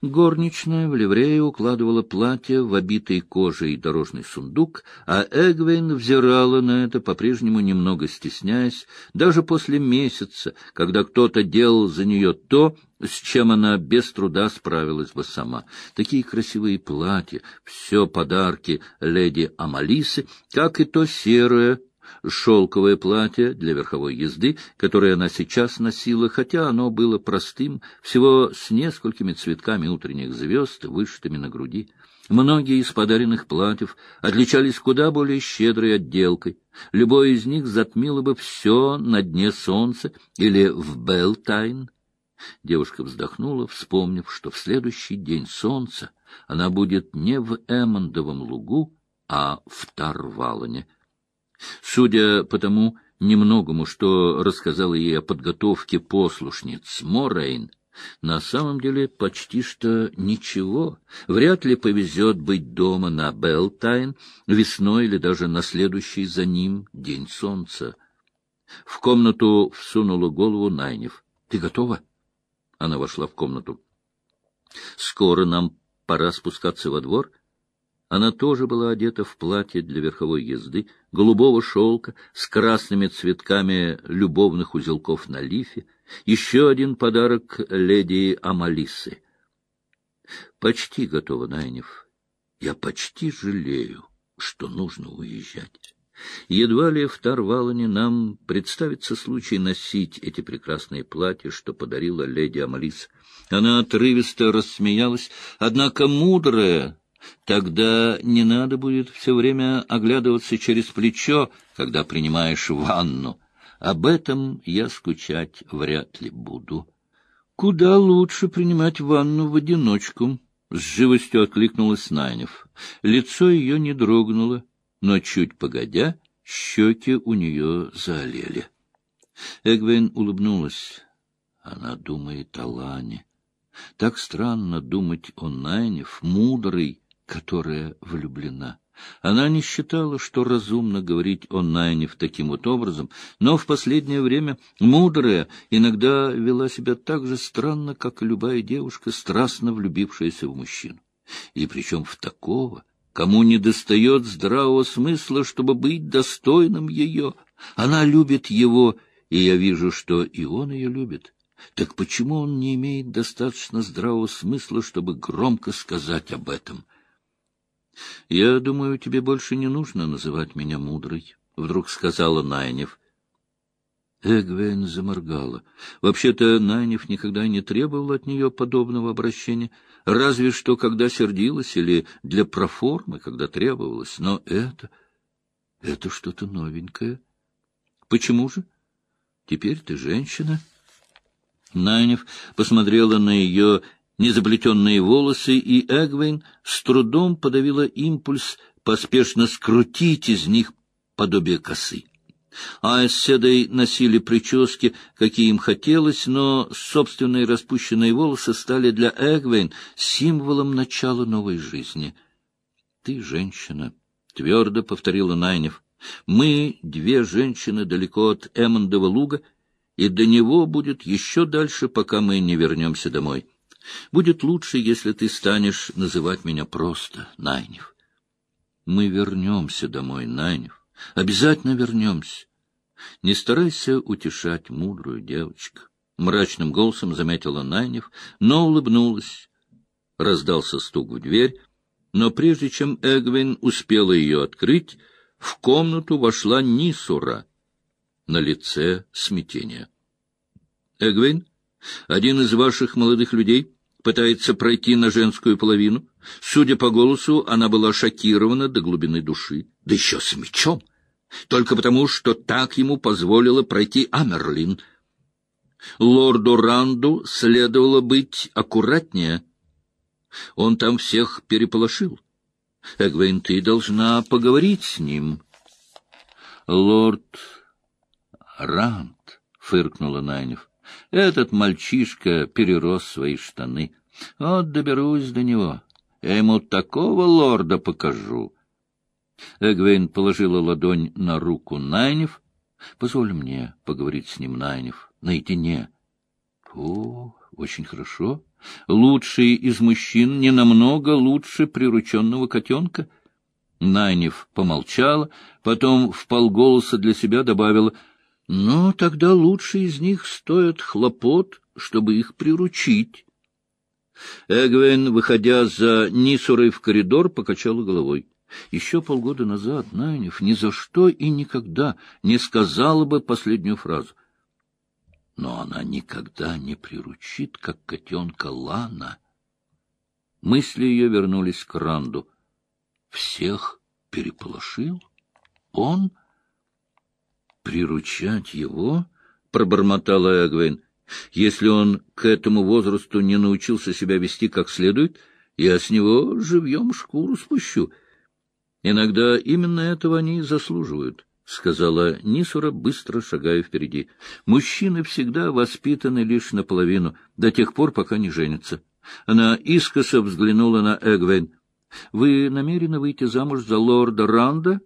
Горничная в ливрее укладывала платье в обитый кожей дорожный сундук, а Эгвейн взирала на это, по-прежнему немного стесняясь, даже после месяца, когда кто-то делал за нее то, с чем она без труда справилась бы сама. Такие красивые платья, все подарки леди Амалисы, как и то серое, шелковое платье для верховой езды, которое она сейчас носила, хотя оно было простым, всего с несколькими цветками утренних звезд, вышитыми на груди. Многие из подаренных платьев отличались куда более щедрой отделкой. Любое из них затмило бы все на дне солнца или в Белтайн. Девушка вздохнула, вспомнив, что в следующий день солнца она будет не в Эммондовом лугу, а в Тарвалане — Судя по тому немногому, что рассказала ей о подготовке послушниц Морейн, на самом деле почти что ничего. Вряд ли повезет быть дома на Белтайн весной или даже на следующий за ним день солнца. В комнату всунула голову Найнев. — Ты готова? Она вошла в комнату. — Скоро нам пора спускаться во двор. Она тоже была одета в платье для верховой езды, голубого шелка с красными цветками любовных узелков на лифе, еще один подарок леди Амалисы. Почти готова, Найнев. Я почти жалею, что нужно уезжать. Едва ли в Тарвалане нам представится случай носить эти прекрасные платья, что подарила леди Амалис. Она отрывисто рассмеялась, однако мудрая Тогда не надо будет все время оглядываться через плечо, когда принимаешь ванну. Об этом я скучать вряд ли буду. Куда лучше принимать ванну в одиночку, — с живостью откликнулась Найнев. Лицо ее не дрогнуло, но чуть погодя, щеки у нее заолели. Эгвейн улыбнулась. Она думает о Лане. Так странно думать о Найнев, мудрой, которая влюблена. Она не считала, что разумно говорить о Найне в таким вот образом, но в последнее время мудрая иногда вела себя так же странно, как любая девушка, страстно влюбившаяся в мужчину. И причем в такого, кому не достает здравого смысла, чтобы быть достойным ее. Она любит его, и я вижу, что и он ее любит. Так почему он не имеет достаточно здравого смысла, чтобы громко сказать об этом? —— Я думаю, тебе больше не нужно называть меня мудрой, — вдруг сказала Найнев. Эгвен заморгала. Вообще-то Найнев никогда не требовал от нее подобного обращения, разве что когда сердилась или для проформы, когда требовалось. Но это... это что-то новенькое. Почему же? Теперь ты женщина. Найнев посмотрела на ее незаплетенные волосы, и Эгвейн с трудом подавила импульс поспешно скрутить из них подобие косы. А с Седой носили прически, какие им хотелось, но собственные распущенные волосы стали для Эгвейн символом начала новой жизни. — Ты женщина, — твердо повторила Найнев. — Мы, две женщины, далеко от Эммондова луга, и до него будет еще дальше, пока мы не вернемся домой. — Будет лучше, если ты станешь называть меня просто Найнев. Мы вернемся домой, Найнев. Обязательно вернемся. Не старайся утешать мудрую девочку. Мрачным голосом заметила Найнев, но улыбнулась. Раздался стук в дверь, но прежде чем Эгвин успела ее открыть, в комнату вошла Нисура. На лице смятение. — Эгвин, один из ваших молодых людей пытается пройти на женскую половину. Судя по голосу, она была шокирована до глубины души. Да еще с мечом. Только потому, что так ему позволила пройти Амерлин. Лорду Ранду следовало быть аккуратнее. Он там всех переполошил. Эгвейн, ты должна поговорить с ним. Лорд Ранд, — фыркнула Найнев. Этот мальчишка перерос свои штаны. Вот доберусь до него. Я ему такого лорда покажу. Эгвейн положила ладонь на руку Найнев. — Позволь мне поговорить с ним, Найнев, наедине. — О, очень хорошо. Лучший из мужчин не намного лучше прирученного котенка. Найнев помолчала, потом в полголоса для себя добавила, «Но тогда лучший из них стоит хлопот, чтобы их приручить». Эгвен, выходя за Нисурой в коридор, покачала головой. Еще полгода назад Найнев ни за что и никогда не сказала бы последнюю фразу. Но она никогда не приручит, как котенка Лана. Мысли ее вернулись к Ранду. Всех переполошил? Он? Приручать его? — пробормотала Эгвейн. Если он к этому возрасту не научился себя вести как следует, я с него живьем шкуру спущу. Иногда именно этого они и заслуживают, — сказала Нисура, быстро шагая впереди. Мужчины всегда воспитаны лишь наполовину, до тех пор, пока не женятся. Она искоса взглянула на Эгвейн. — Вы намерены выйти замуж за лорда Ранда?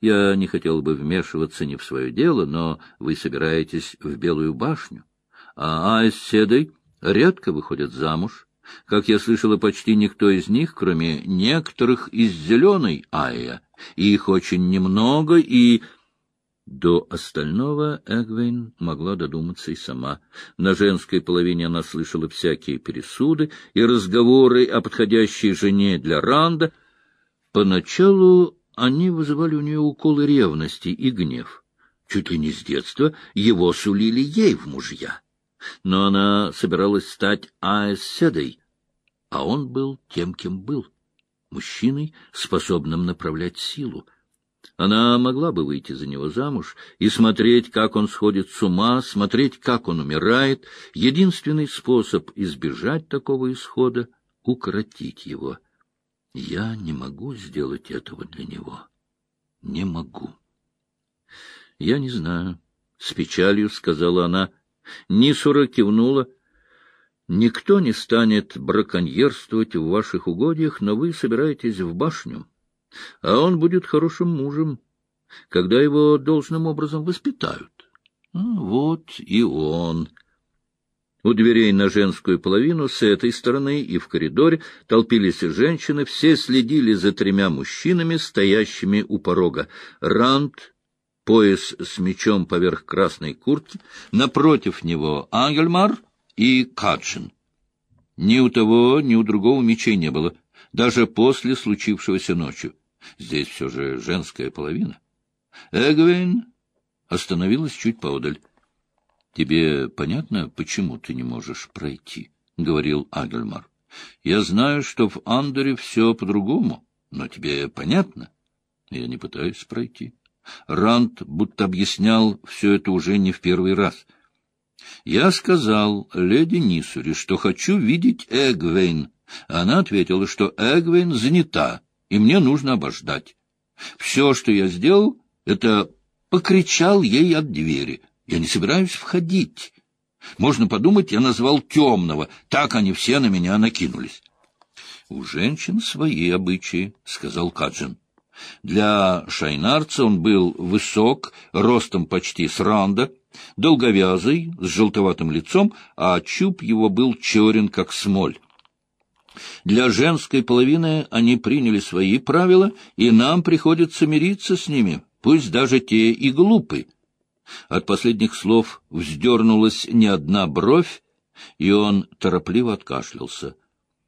Я не хотел бы вмешиваться не в свое дело, но вы собираетесь в Белую башню а Айс Седой редко выходят замуж. Как я слышала, почти никто из них, кроме некоторых из зеленой Айя. Их очень немного, и... До остального Эгвейн могла додуматься и сама. На женской половине она слышала всякие пересуды и разговоры о подходящей жене для Ранда. Поначалу они вызывали у нее уколы ревности и гнев. Чуть ли не с детства его сулили ей в мужья но она собиралась стать Аэсседой, а он был тем, кем был — мужчиной, способным направлять силу. Она могла бы выйти за него замуж и смотреть, как он сходит с ума, смотреть, как он умирает. Единственный способ избежать такого исхода — укротить его. Я не могу сделать этого для него. Не могу. Я не знаю, — с печалью сказала она, — Нисура кивнула. «Никто не станет браконьерствовать в ваших угодьях, но вы собираетесь в башню, а он будет хорошим мужем, когда его должным образом воспитают. Ну, вот и он». У дверей на женскую половину с этой стороны и в коридоре толпились женщины, все следили за тремя мужчинами, стоящими у порога. Ранд пояс с мечом поверх красной куртки, напротив него Ангельмар и Каджин. Ни у того, ни у другого мечей не было, даже после случившегося ночью. Здесь все же женская половина. Эгвейн остановилась чуть поодаль. — Тебе понятно, почему ты не можешь пройти? — говорил Агельмар. — Я знаю, что в Андоре все по-другому, но тебе понятно? Я не пытаюсь пройти. Ранд будто объяснял все это уже не в первый раз. Я сказал леди Нисури, что хочу видеть Эгвейн. Она ответила, что Эгвейн занята, и мне нужно обождать. Все, что я сделал, это покричал ей от двери. Я не собираюсь входить. Можно подумать, я назвал темного. Так они все на меня накинулись. — У женщин свои обычаи, — сказал Каджин. Для шайнарца он был высок, ростом почти с ранда, долговязый, с желтоватым лицом, а чуб его был черен, как смоль. Для женской половины они приняли свои правила, и нам приходится мириться с ними, пусть даже те и глупы. От последних слов вздернулась не одна бровь, и он торопливо откашлялся.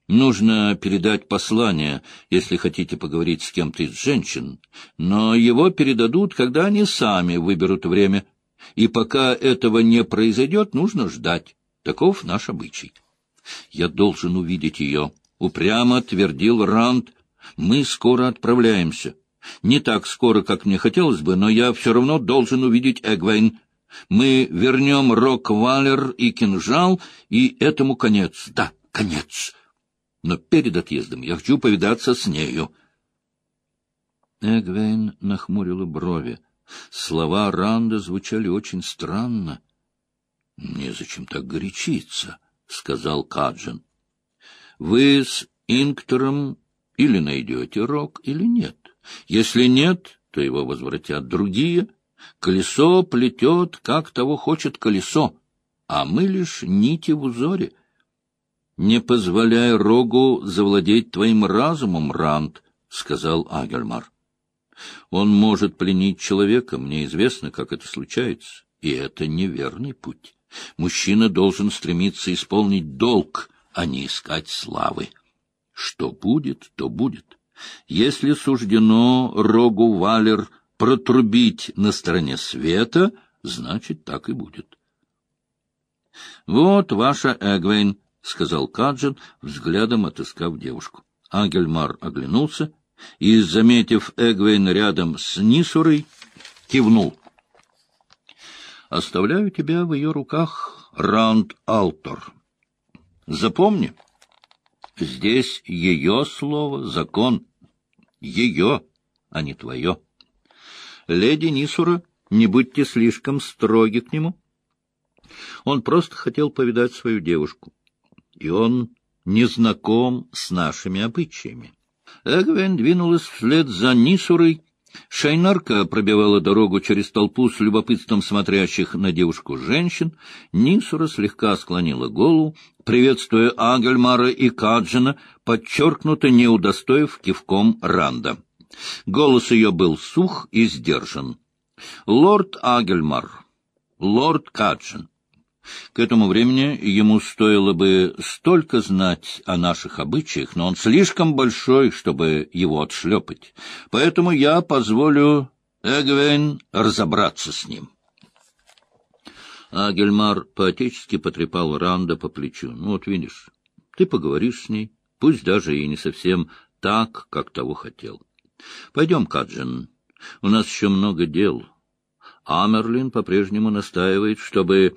Нужно передать послание, если хотите поговорить с кем-то из женщин, но его передадут, когда они сами выберут время. И пока этого не произойдет, нужно ждать. Таков наш обычай. Я должен увидеть ее, — упрямо твердил Ранд. Мы скоро отправляемся. Не так скоро, как мне хотелось бы, но я все равно должен увидеть Эгвейн. Мы вернем Рок-Валер и кинжал, и этому конец. Да, конец но перед отъездом я хочу повидаться с нею. Эгвейн нахмурила брови. Слова Ранда звучали очень странно. — Незачем так горячиться, — сказал Каджин. — Вы с Инктором или найдете рок, или нет. Если нет, то его возвратят другие. Колесо плетет, как того хочет колесо, а мы лишь нити в узоре — Не позволяй Рогу завладеть твоим разумом, Ранд, — сказал Агельмар. Он может пленить человека, мне известно, как это случается, и это неверный путь. Мужчина должен стремиться исполнить долг, а не искать славы. Что будет, то будет. Если суждено Рогу Валер протрубить на стороне света, значит, так и будет. — Вот ваша Эгвейн, — сказал Каджин, взглядом отыскав девушку. Ангельмар оглянулся и, заметив Эгвейн рядом с Нисурой, кивнул. — Оставляю тебя в ее руках, Раунд Алтор. Запомни, здесь ее слово — закон. Ее, а не твое. Леди Нисура, не будьте слишком строги к нему. Он просто хотел повидать свою девушку, и он не знаком с нашими обычаями. Эгвен двинулась вслед за Нисурой. Шайнарка пробивала дорогу через толпу с любопытством смотрящих на девушку женщин. Нисура слегка склонила голову, приветствуя Агельмара и Каджина, подчеркнуто не удостоив кивком Ранда. Голос ее был сух и сдержан. «Лорд Агельмар, лорд Каджин, к этому времени ему стоило бы столько знать о наших обычаях, но он слишком большой, чтобы его отшлепать. Поэтому я позволю Эгвейн разобраться с ним. А Гельмар поотечески потрепал Ранда по плечу. — Ну вот видишь, ты поговоришь с ней, пусть даже и не совсем так, как того хотел. — Пойдем, Каджин, у нас еще много дел. Амерлин по-прежнему настаивает, чтобы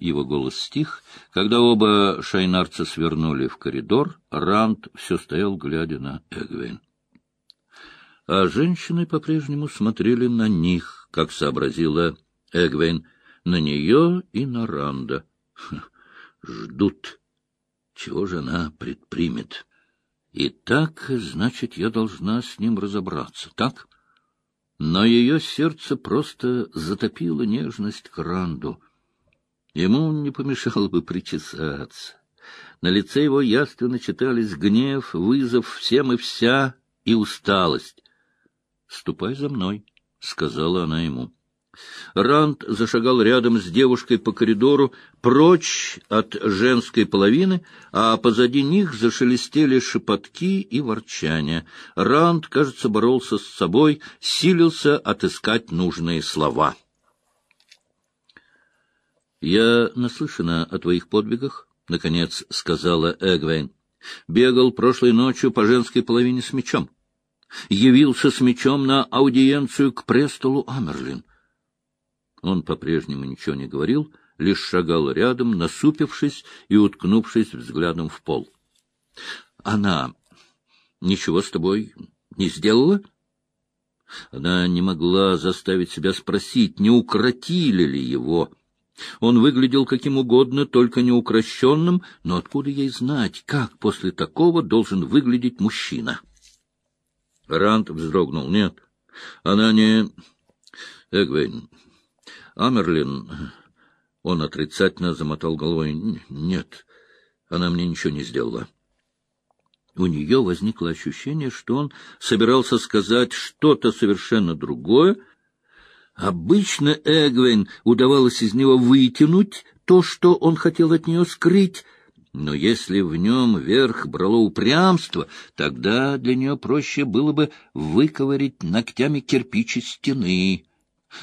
его голос стих. Когда оба шайнарца свернули в коридор, Ранд все стоял, глядя на Эгвейн. А женщины по-прежнему смотрели на них, как сообразила Эгвейн, на нее и на Ранда. Ждут. Чего же она предпримет? И так, значит, я должна с ним разобраться, так? Но ее сердце просто затопило нежность к Ранду — Ему не помешало бы причесаться. На лице его яственно читались гнев, вызов всем и вся и усталость. — Ступай за мной, — сказала она ему. Ранд зашагал рядом с девушкой по коридору, прочь от женской половины, а позади них зашелестели шепотки и ворчания. Ранд, кажется, боролся с собой, силился отыскать нужные слова. — Я наслышана о твоих подвигах, — наконец сказала Эгвейн. — Бегал прошлой ночью по женской половине с мечом. Явился с мечом на аудиенцию к престолу Амерлин. Он по-прежнему ничего не говорил, лишь шагал рядом, насупившись и уткнувшись взглядом в пол. — Она ничего с тобой не сделала? Она не могла заставить себя спросить, не укротили ли его. Он выглядел каким угодно, только не укращенным, но откуда ей знать, как после такого должен выглядеть мужчина? Ранд вздрогнул. Нет, она не... Эгвейн. Амерлин... Он отрицательно замотал головой. Нет, она мне ничего не сделала. У нее возникло ощущение, что он собирался сказать что-то совершенно другое, Обычно Эгвин удавалось из него вытянуть то, что он хотел от нее скрыть, но если в нем верх брало упрямство, тогда для нее проще было бы выковырить ногтями кирпичи стены.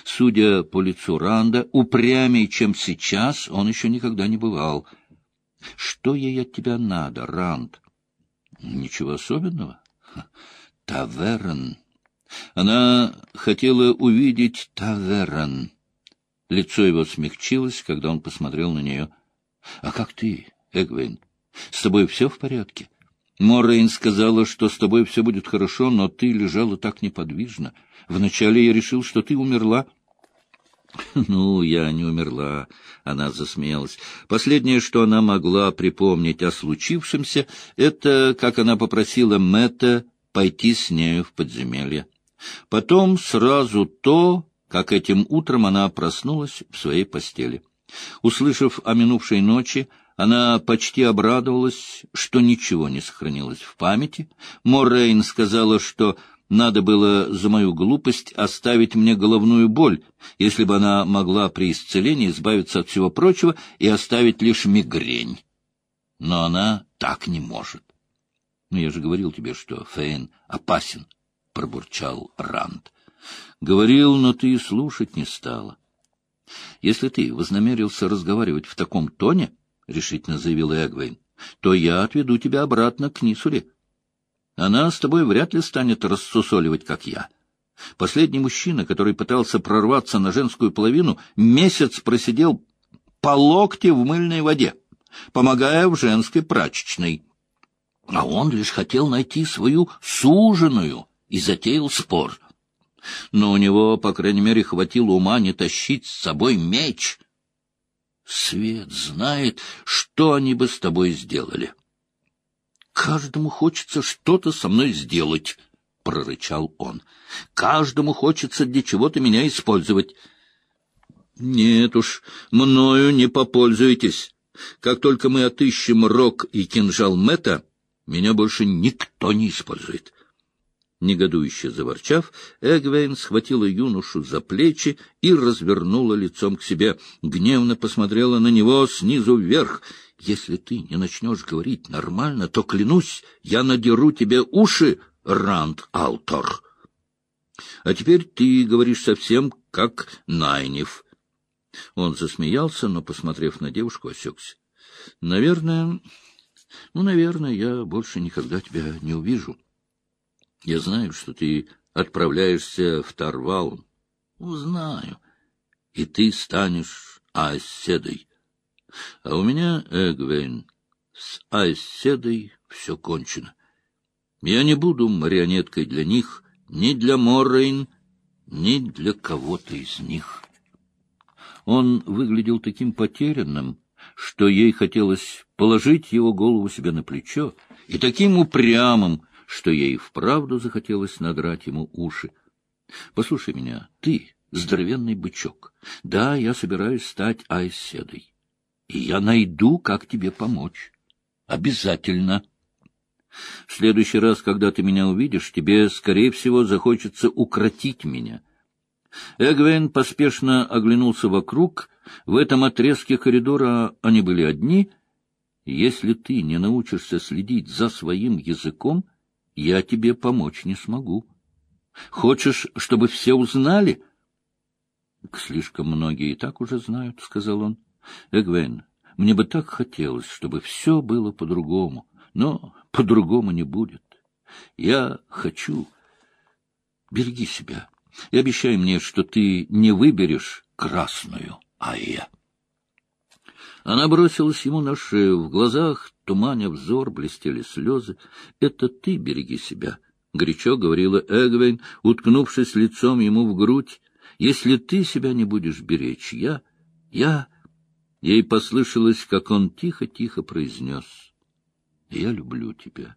Судя по лицу Ранда, упрямее, чем сейчас, он еще никогда не бывал. — Что ей от тебя надо, Ранд? — Ничего особенного. — Таверн. Она хотела увидеть Таверан. Лицо его смягчилось, когда он посмотрел на нее. — А как ты, Эгвейн? С тобой все в порядке? Моррейн сказала, что с тобой все будет хорошо, но ты лежала так неподвижно. Вначале я решил, что ты умерла. — Ну, я не умерла, — она засмеялась. Последнее, что она могла припомнить о случившемся, это, как она попросила Мэтта пойти с нею в подземелье. Потом сразу то, как этим утром она проснулась в своей постели. Услышав о минувшей ночи, Она почти обрадовалась, что ничего не сохранилось в памяти. Моррейн сказала, что надо было за мою глупость оставить мне головную боль, если бы она могла при исцелении избавиться от всего прочего и оставить лишь мигрень. Но она так не может. — Ну, я же говорил тебе, что Фейн опасен, — пробурчал Ранд. — Говорил, но ты и слушать не стала. — Если ты вознамерился разговаривать в таком тоне, — решительно заявил Эгвейн, — то я отведу тебя обратно к Нисуле. Она с тобой вряд ли станет рассусоливать, как я. Последний мужчина, который пытался прорваться на женскую половину, месяц просидел по локте в мыльной воде, помогая в женской прачечной. А он лишь хотел найти свою суженую и затеял спор. Но у него, по крайней мере, хватило ума не тащить с собой меч. Свет знает, что они бы с тобой сделали. Каждому хочется что-то со мной сделать, — прорычал он. Каждому хочется для чего-то меня использовать. Нет уж, мною не попользуйтесь. Как только мы отыщем рог и кинжал Мэтта, меня больше никто не использует. Негодующе заворчав, Эгвейн схватила юношу за плечи и развернула лицом к себе. Гневно посмотрела на него снизу вверх. «Если ты не начнешь говорить нормально, то, клянусь, я надеру тебе уши, Ранд Алтор. А теперь ты говоришь совсем как Найнев». Он засмеялся, но, посмотрев на девушку, осекся. «Наверное, ну, наверное, я больше никогда тебя не увижу». Я знаю, что ты отправляешься в Тарвал. Узнаю. И ты станешь Айседой. А у меня, Эгвейн, с Айседой все кончено. Я не буду марионеткой для них, ни для Моррейн, ни для кого-то из них. Он выглядел таким потерянным, что ей хотелось положить его голову себе на плечо, и таким упрямым, что ей вправду захотелось надрать ему уши. — Послушай меня, ты, здоровенный бычок, да, я собираюсь стать айседой, и я найду, как тебе помочь. Обязательно. В следующий раз, когда ты меня увидишь, тебе, скорее всего, захочется укротить меня. Эгвейн поспешно оглянулся вокруг. В этом отрезке коридора они были одни. Если ты не научишься следить за своим языком, — я тебе помочь не смогу. Хочешь, чтобы все узнали? — Слишком многие и так уже знают, — сказал он. — Эгвен, мне бы так хотелось, чтобы все было по-другому, но по-другому не будет. Я хочу... Береги себя и обещай мне, что ты не выберешь красную, а я. Она бросилась ему на шею, в глазах, туманя взор, блестели слезы. — Это ты береги себя, — горячо говорила Эгвейн, уткнувшись лицом ему в грудь. — Если ты себя не будешь беречь, я... я... Ей послышалось, как он тихо-тихо произнес. — Я люблю тебя.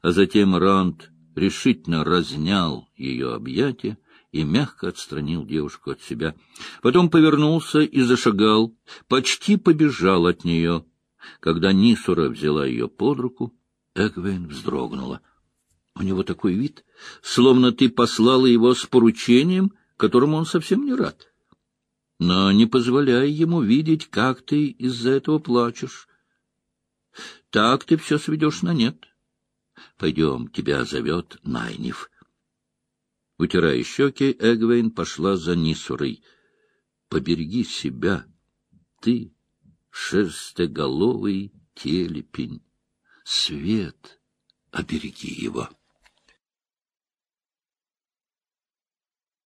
А затем Ранд решительно разнял ее объятия, и мягко отстранил девушку от себя. Потом повернулся и зашагал, почти побежал от нее. Когда Нисура взяла ее под руку, Эгвейн вздрогнула. У него такой вид, словно ты послала его с поручением, которому он совсем не рад. Но не позволяй ему видеть, как ты из-за этого плачешь. Так ты все сведешь на нет. Пойдем, тебя зовет Найниф. Утирая щеки, Эгвейн пошла за Нисурой. — Побереги себя, ты, шерстеголовый телепень. Свет, обереги его.